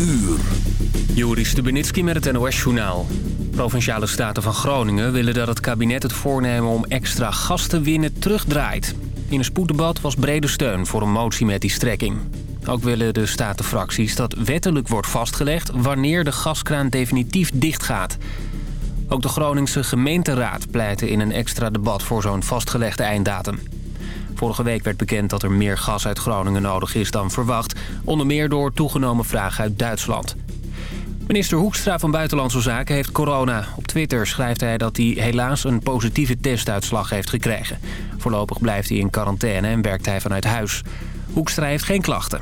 uur. Joris Stubenitski met het NOS-journaal. Provinciale Staten van Groningen willen dat het kabinet het voornemen om extra gas te winnen terugdraait. In een spoeddebat was brede steun voor een motie met die strekking. Ook willen de statenfracties dat wettelijk wordt vastgelegd wanneer de gaskraan definitief dichtgaat. Ook de Groningse gemeenteraad pleitte in een extra debat voor zo'n vastgelegde einddatum. Vorige week werd bekend dat er meer gas uit Groningen nodig is dan verwacht. Onder meer door toegenomen vragen uit Duitsland. Minister Hoekstra van Buitenlandse Zaken heeft corona. Op Twitter schrijft hij dat hij helaas een positieve testuitslag heeft gekregen. Voorlopig blijft hij in quarantaine en werkt hij vanuit huis. Hoekstra heeft geen klachten.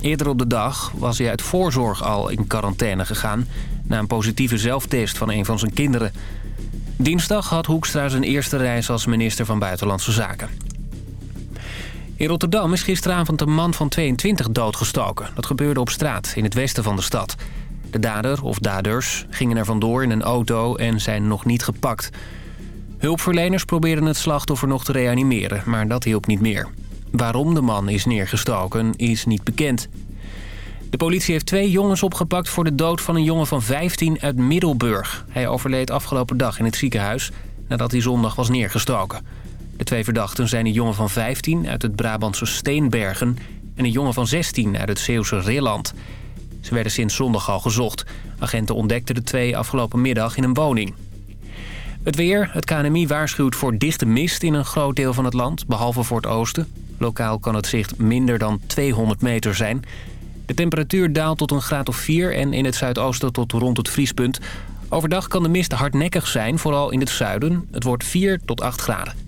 Eerder op de dag was hij uit voorzorg al in quarantaine gegaan... na een positieve zelftest van een van zijn kinderen. Dinsdag had Hoekstra zijn eerste reis als minister van Buitenlandse Zaken. In Rotterdam is gisteravond een man van 22 doodgestoken. Dat gebeurde op straat in het westen van de stad. De dader of daders gingen er vandoor in een auto en zijn nog niet gepakt. Hulpverleners probeerden het slachtoffer nog te reanimeren, maar dat hielp niet meer. Waarom de man is neergestoken is niet bekend. De politie heeft twee jongens opgepakt voor de dood van een jongen van 15 uit Middelburg. Hij overleed afgelopen dag in het ziekenhuis nadat hij zondag was neergestoken. De twee verdachten zijn een jongen van 15 uit het Brabantse Steenbergen... en een jongen van 16 uit het Zeeuwse Rilland. Ze werden sinds zondag al gezocht. Agenten ontdekten de twee afgelopen middag in een woning. Het weer. Het KNMI waarschuwt voor dichte mist in een groot deel van het land, behalve voor het oosten. Lokaal kan het zicht minder dan 200 meter zijn. De temperatuur daalt tot een graad of 4 en in het zuidoosten tot rond het vriespunt. Overdag kan de mist hardnekkig zijn, vooral in het zuiden. Het wordt 4 tot 8 graden.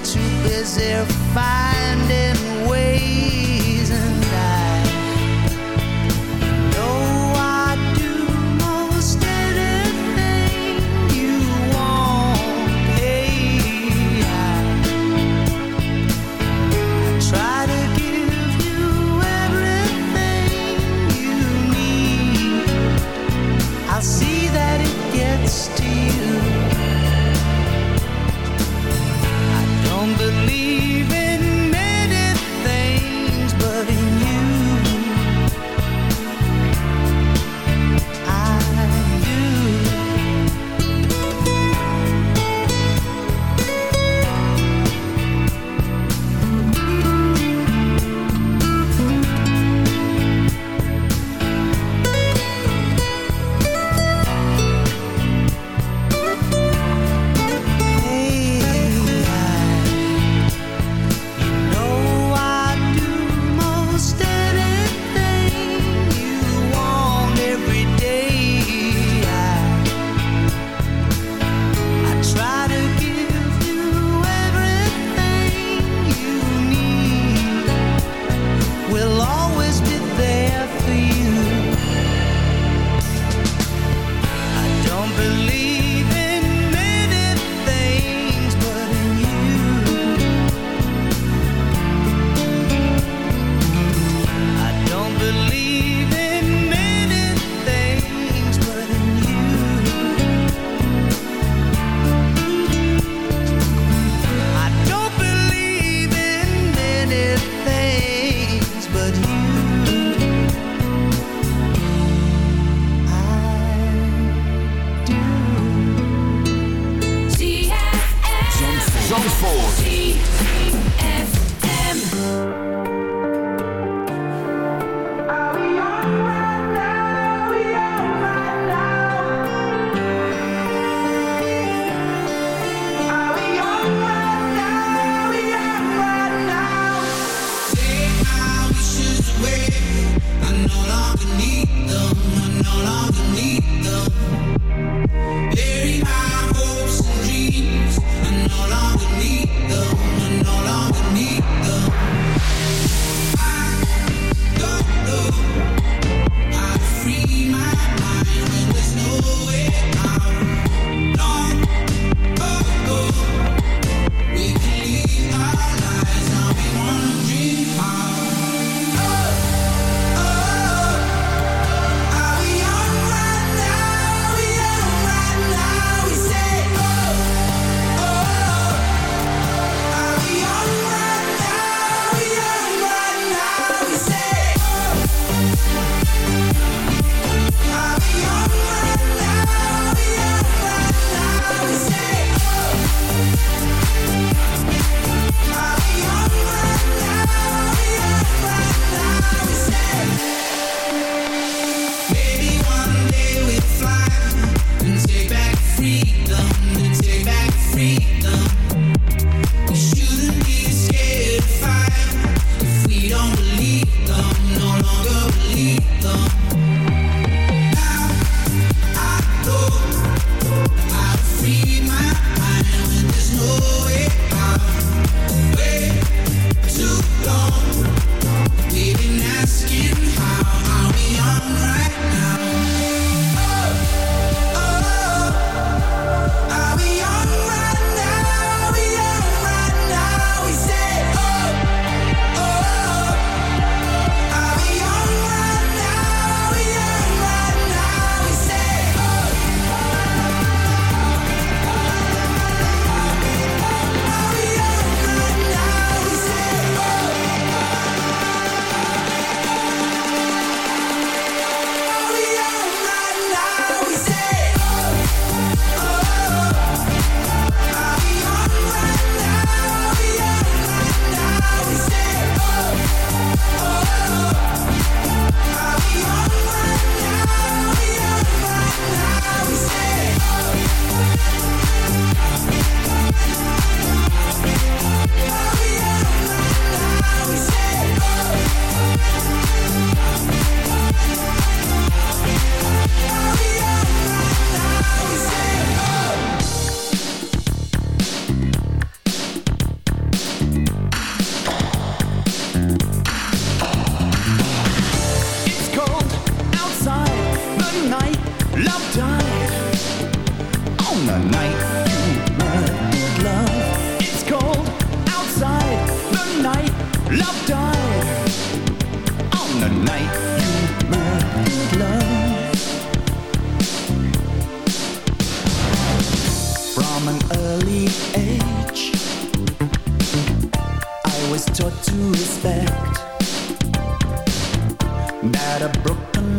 too busy finding ways.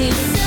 we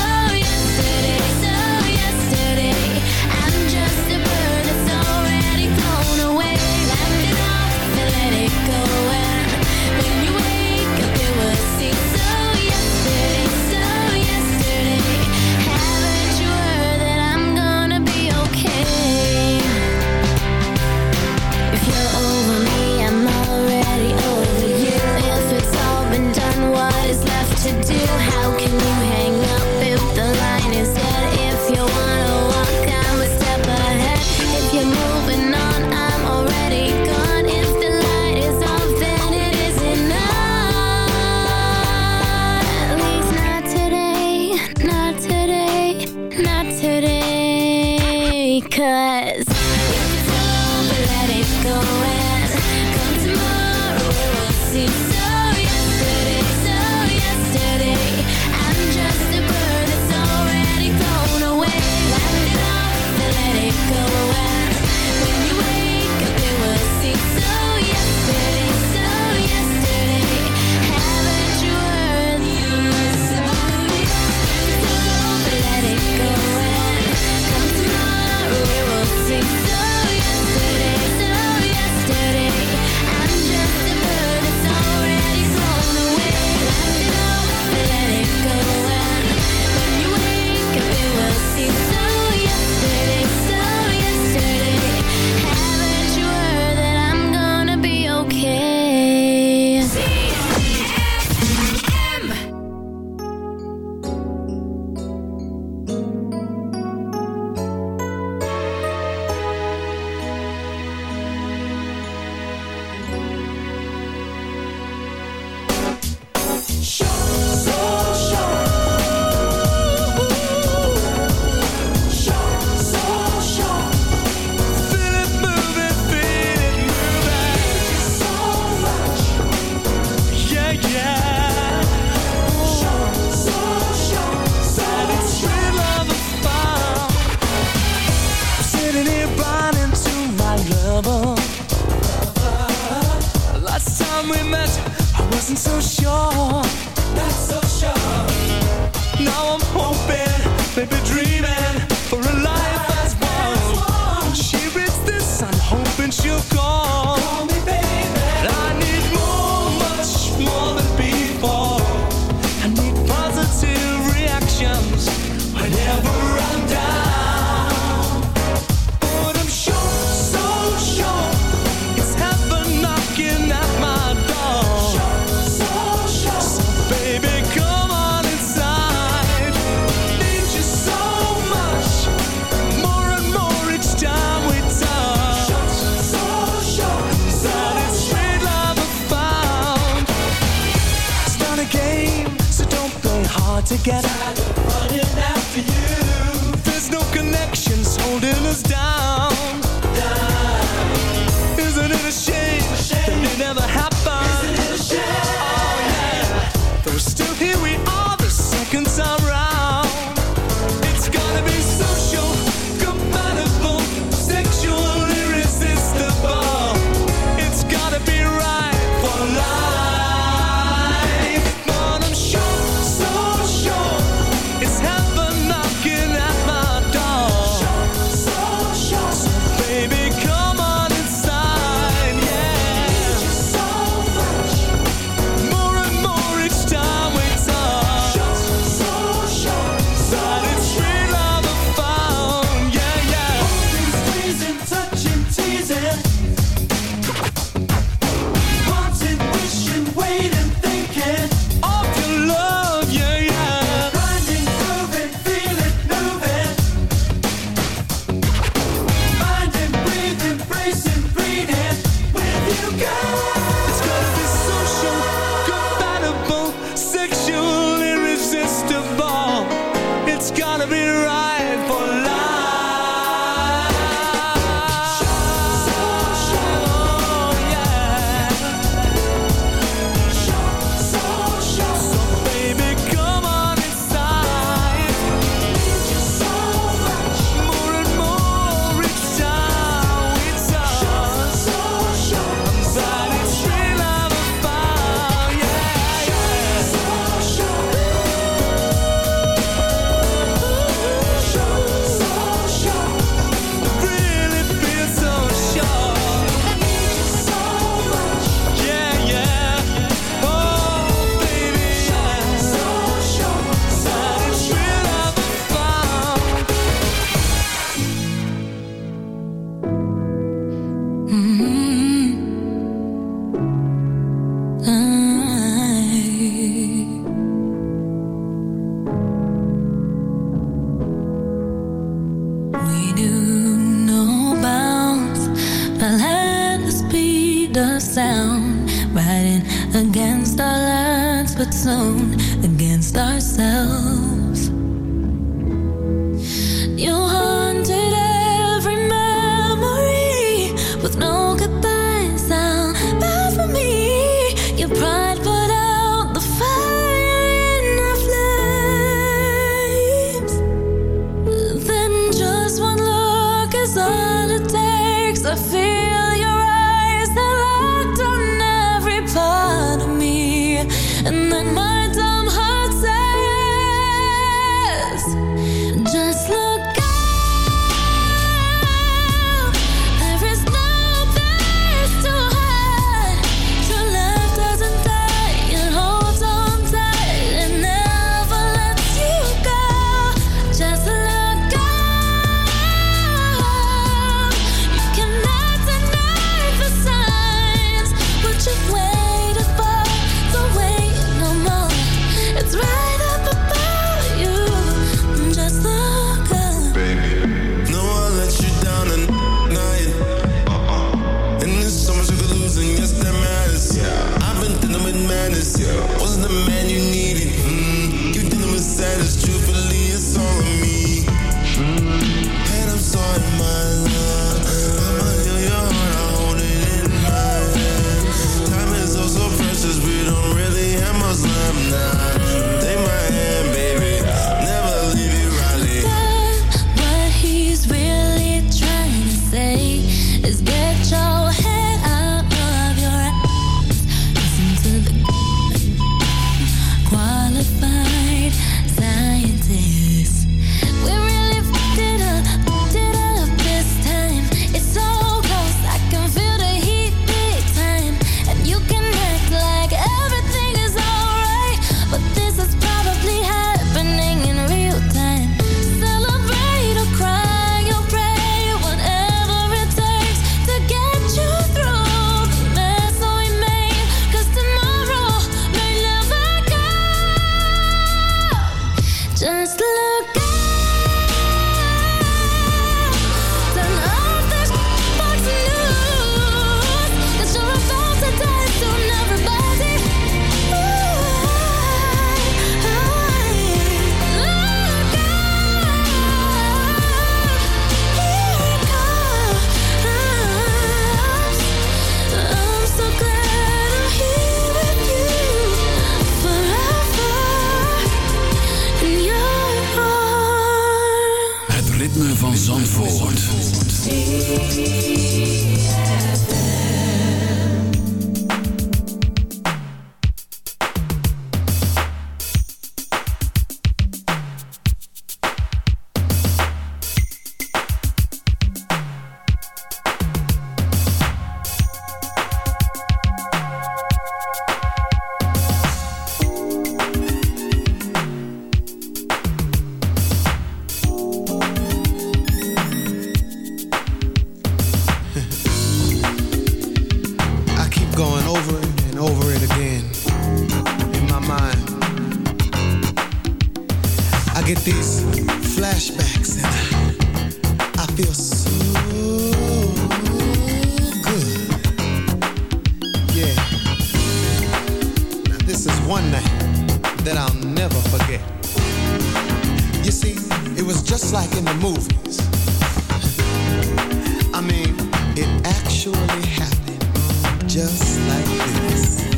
I mean, it actually happened just like this.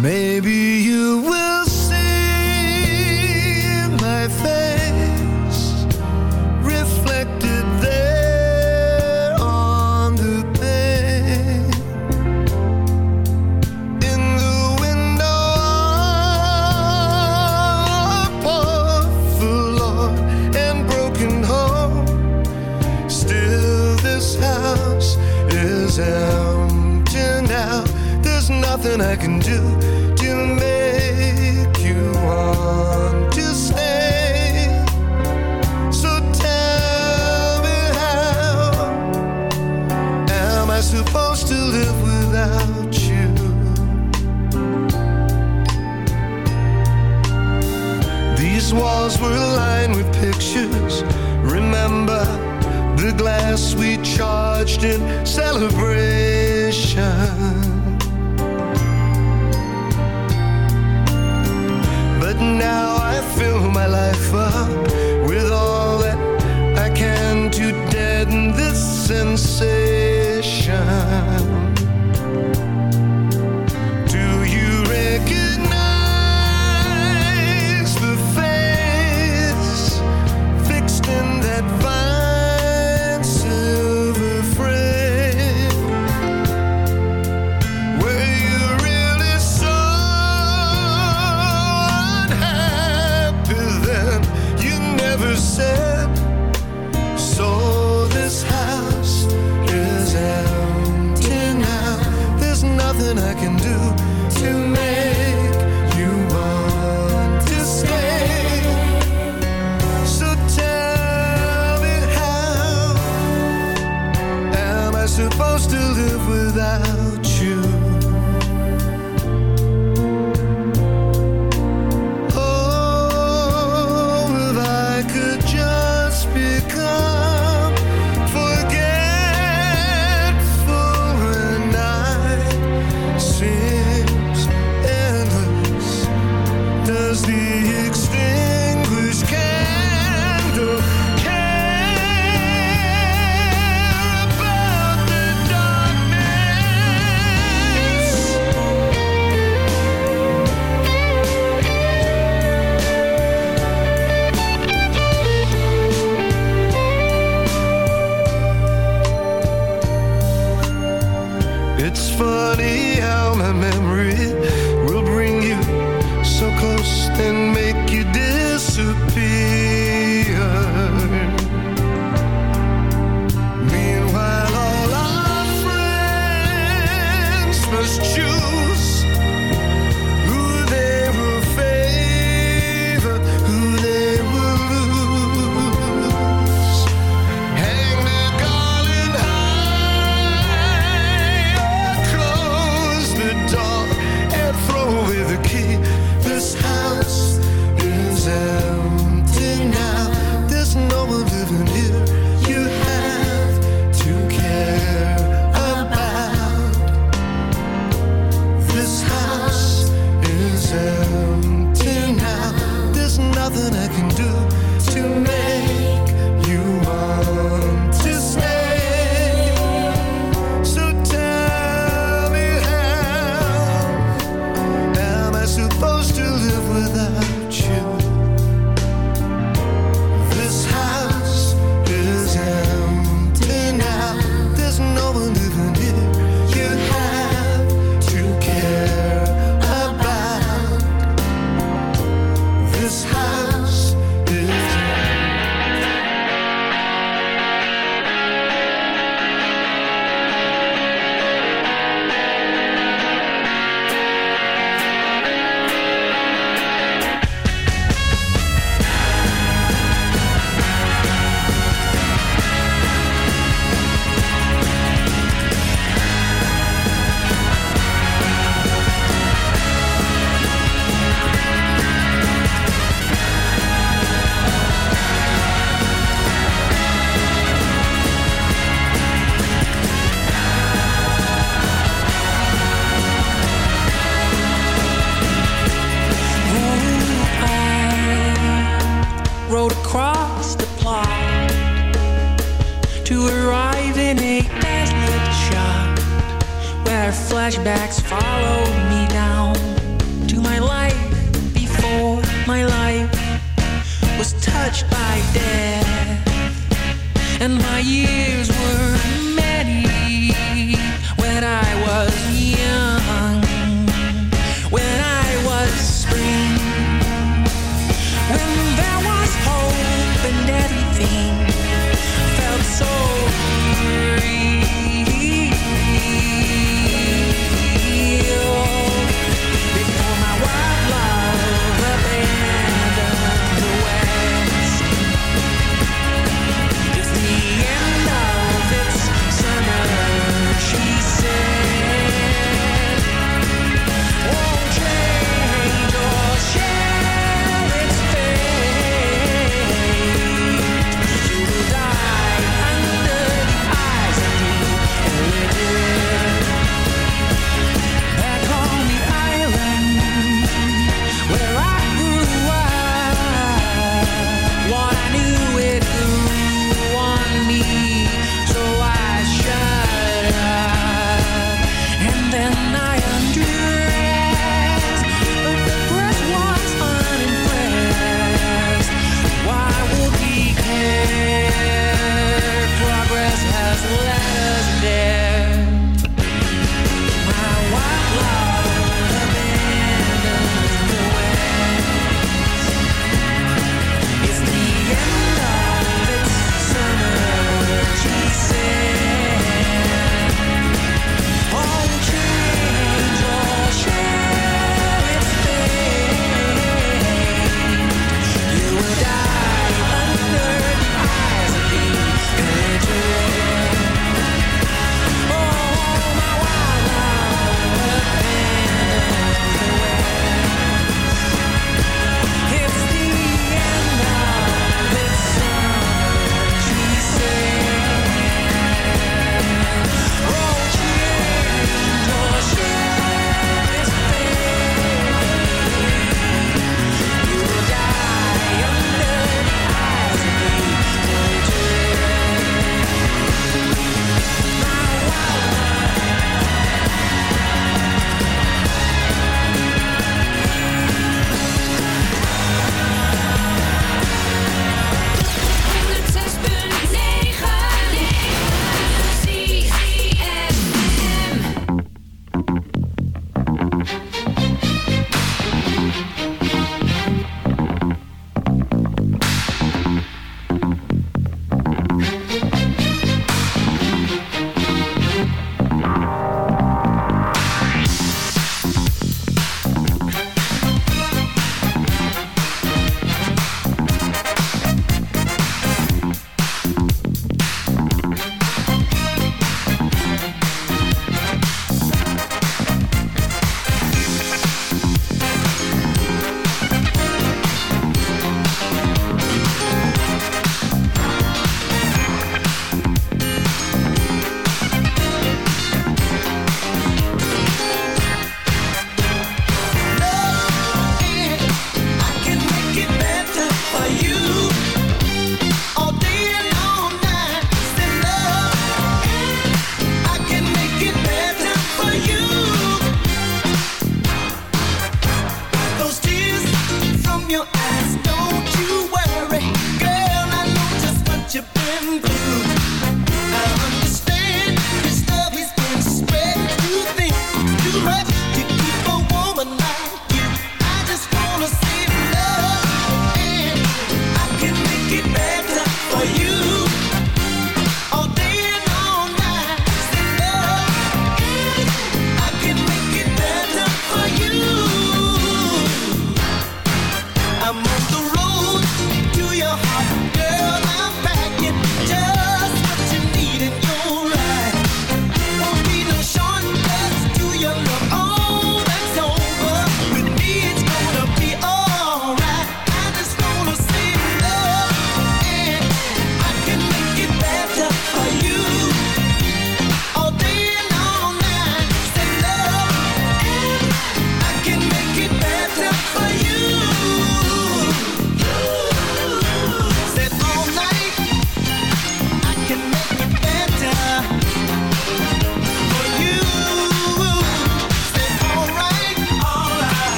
Maybe you the glass we charged in celebration. But now I fill my life up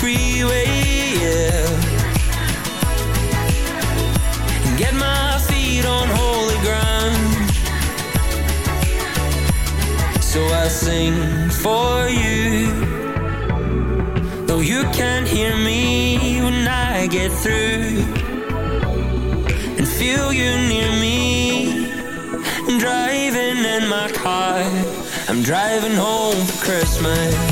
freeway, yeah. And get my feet on holy ground. So I sing for you. Though you can't hear me when I get through. And feel you near me driving in my car. I'm driving home for Christmas.